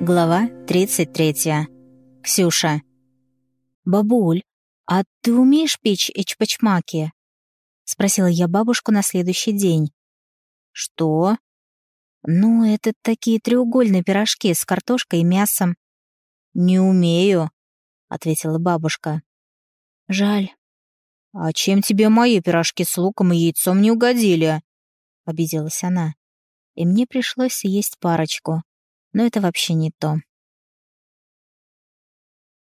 Глава 33. Ксюша. «Бабуль, а ты умеешь печь эчпочмаки?» — спросила я бабушку на следующий день. «Что?» «Ну, это такие треугольные пирожки с картошкой и мясом». «Не умею», — ответила бабушка. «Жаль». «А чем тебе мои пирожки с луком и яйцом не угодили?» — обиделась она. И мне пришлось есть парочку но это вообще не то.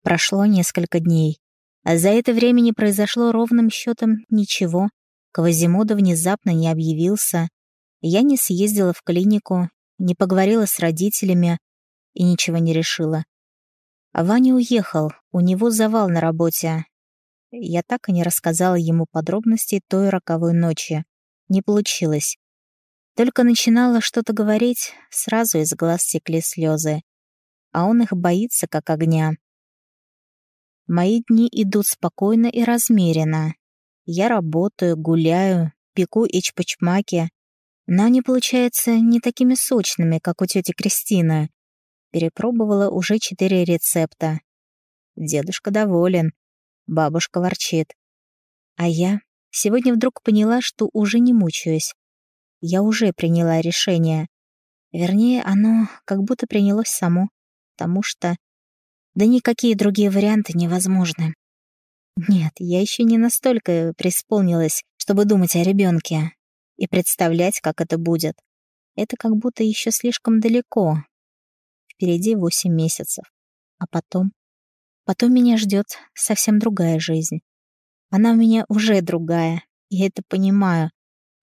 Прошло несколько дней, а за это время не произошло ровным счетом ничего. Квазимода внезапно не объявился, я не съездила в клинику, не поговорила с родителями и ничего не решила. А Ваня уехал, у него завал на работе. Я так и не рассказала ему подробностей той роковой ночи. Не получилось. Только начинала что-то говорить, сразу из глаз текли слезы. А он их боится, как огня. Мои дни идут спокойно и размеренно. Я работаю, гуляю, пеку ичпочмаки, но они получаются не такими сочными, как у тети Кристины. Перепробовала уже четыре рецепта. Дедушка доволен, бабушка ворчит. А я сегодня вдруг поняла, что уже не мучаюсь я уже приняла решение. Вернее, оно как будто принялось само, потому что... Да никакие другие варианты невозможны. Нет, я еще не настолько преисполнилась, чтобы думать о ребенке и представлять, как это будет. Это как будто еще слишком далеко. Впереди восемь месяцев. А потом? Потом меня ждет совсем другая жизнь. Она у меня уже другая, я это понимаю,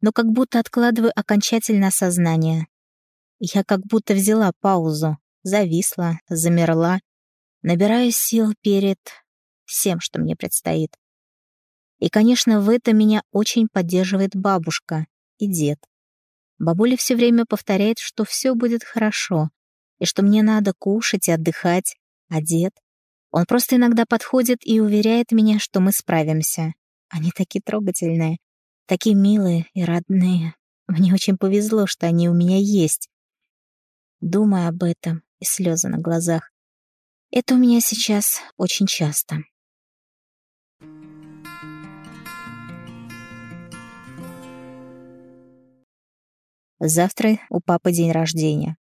но как будто откладываю окончательно осознание. Я как будто взяла паузу, зависла, замерла, набирая сил перед всем, что мне предстоит. И, конечно, в этом меня очень поддерживает бабушка и дед. Бабуля все время повторяет, что все будет хорошо, и что мне надо кушать и отдыхать, а дед... Он просто иногда подходит и уверяет меня, что мы справимся. Они такие трогательные. Такие милые и родные. Мне очень повезло, что они у меня есть. Думаю об этом, и слезы на глазах. Это у меня сейчас очень часто. Завтра у папы день рождения.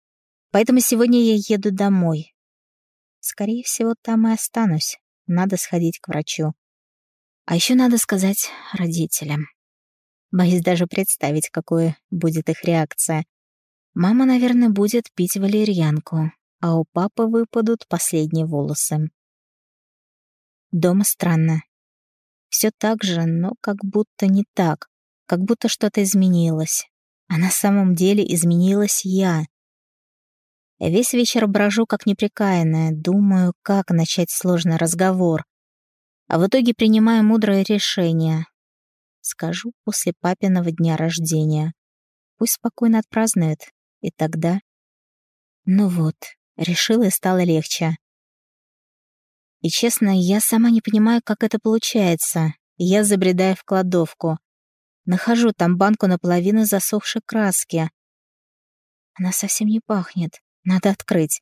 Поэтому сегодня я еду домой. Скорее всего, там и останусь. Надо сходить к врачу. А еще надо сказать родителям. Боюсь даже представить, какой будет их реакция. Мама, наверное, будет пить валерьянку, а у папы выпадут последние волосы. Дома странно. Все так же, но как будто не так, как будто что-то изменилось. А на самом деле изменилась я. Весь вечер брожу как неприкаянная, думаю, как начать сложный разговор. А в итоге принимаю мудрое решение Скажу после папиного дня рождения. Пусть спокойно отпразднует. И тогда... Ну вот, решила и стало легче. И честно, я сама не понимаю, как это получается. Я забредаю в кладовку. Нахожу там банку наполовину засохшей краски. Она совсем не пахнет. Надо открыть.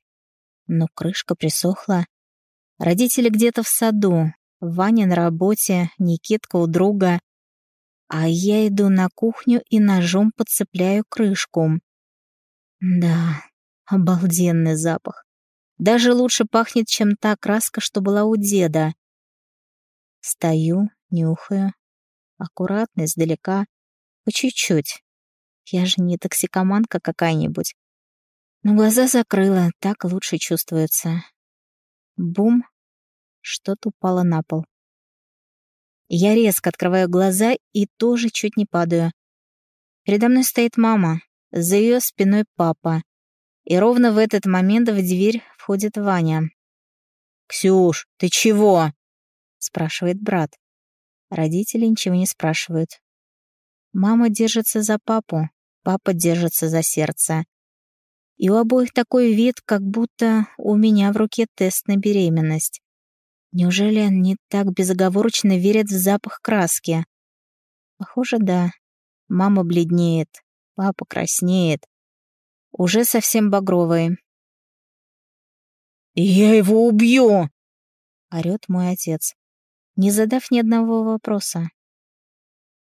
Но крышка присохла. Родители где-то в саду. Ваня на работе, Никитка у друга. А я иду на кухню и ножом подцепляю крышку. Да, обалденный запах. Даже лучше пахнет, чем та краска, что была у деда. Стою, нюхаю. Аккуратно, издалека. По чуть-чуть. Я же не токсикоманка какая-нибудь. Но глаза закрыла, так лучше чувствуется. Бум. Что-то упало на пол. Я резко открываю глаза и тоже чуть не падаю. Передо мной стоит мама, за ее спиной папа. И ровно в этот момент в дверь входит Ваня. «Ксюш, ты чего?» — спрашивает брат. Родители ничего не спрашивают. Мама держится за папу, папа держится за сердце. И у обоих такой вид, как будто у меня в руке тест на беременность. Неужели они так безоговорочно верят в запах краски? Похоже, да. Мама бледнеет, папа краснеет. Уже совсем багровый. «Я его убью!» — орёт мой отец, не задав ни одного вопроса.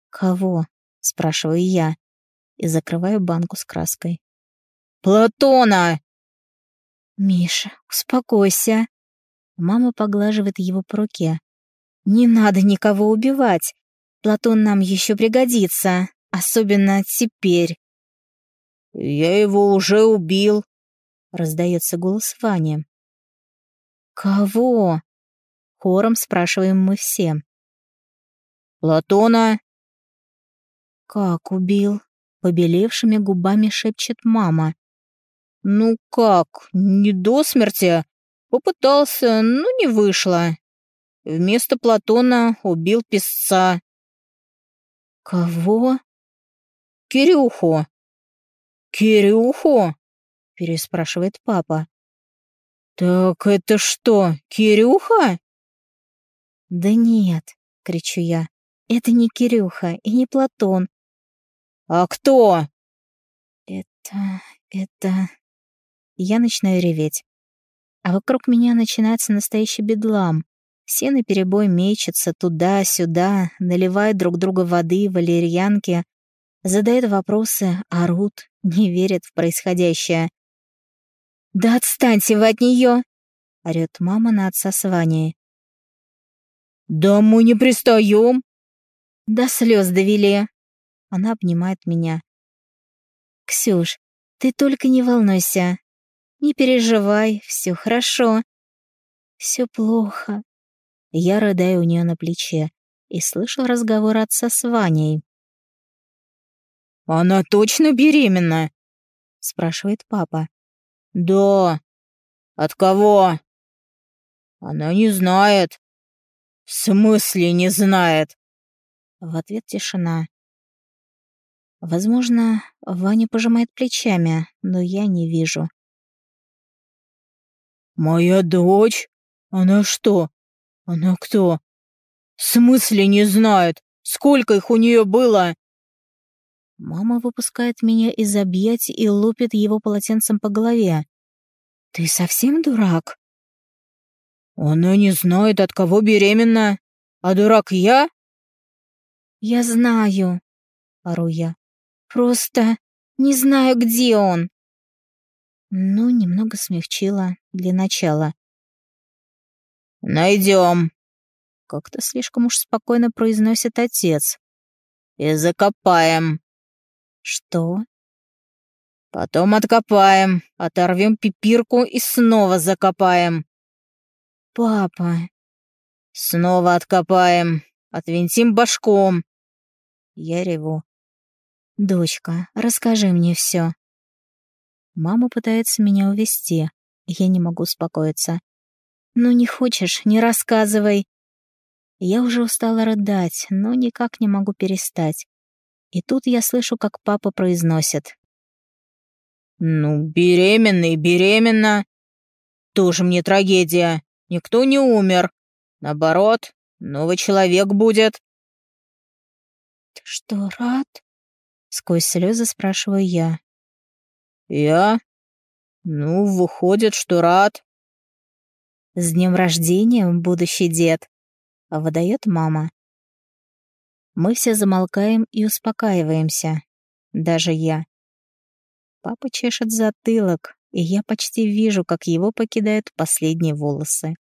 «Кого?» — спрашиваю я и закрываю банку с краской. «Платона!» «Миша, успокойся!» Мама поглаживает его по руке. «Не надо никого убивать. Платон нам еще пригодится, особенно теперь». «Я его уже убил», — раздается голос Вани. «Кого?» — хором спрашиваем мы все. «Платона». «Как убил?» — побелевшими губами шепчет мама. «Ну как, не до смерти. Попытался, но не вышло. Вместо Платона убил песца». «Кого?» «Кирюху». «Кирюху?» — переспрашивает папа. «Так это что, Кирюха?» «Да нет», — кричу я, — «это не Кирюха и не Платон». «А кто?» «Это... это...» Я начинаю реветь. А вокруг меня начинается настоящий бедлам. Все наперебой мечутся туда-сюда, наливают друг друга воды, валерьянки, задают вопросы, орут, не верят в происходящее. «Да отстаньте вы от нее!» — орёт мама на отца с Ваней. «Да мы не пристаем!» «До слез довели!» Она обнимает меня. «Ксюш, ты только не волнуйся. Не переживай, все хорошо. Все плохо». Я рыдаю у нее на плече и слышу разговор отца с Ваней. «Она точно беременна?» — спрашивает папа. «Да». «От кого?» «Она не знает». «В смысле не знает?» В ответ тишина. Возможно, Ваня пожимает плечами, но я не вижу. «Моя дочь? Она что? Она кто? В смысле не знает? Сколько их у нее было?» Мама выпускает меня из объятий и лупит его полотенцем по голове. «Ты совсем дурак?» «Она не знает, от кого беременна. А дурак я?» «Я знаю», — ору я. «Просто не знаю, где он». Ну, немного смягчила для начала. «Найдем», — как-то слишком уж спокойно произносит отец. «И закопаем». «Что?» «Потом откопаем, оторвем пипирку и снова закопаем». «Папа...» «Снова откопаем, отвинтим башком». Я реву. «Дочка, расскажи мне все. Мама пытается меня увести. Я не могу успокоиться. «Ну не хочешь, не рассказывай». Я уже устала рыдать, но никак не могу перестать. И тут я слышу, как папа произносит. «Ну, беременный, беременна. Тоже мне трагедия. Никто не умер. Наоборот, новый человек будет». «Ты что, рад?» Сквозь слезы спрашиваю я. «Я? Ну, выходит, что рад». «С днем рождения, будущий дед!» — выдает мама. Мы все замолкаем и успокаиваемся. Даже я. Папа чешет затылок, и я почти вижу, как его покидают последние волосы.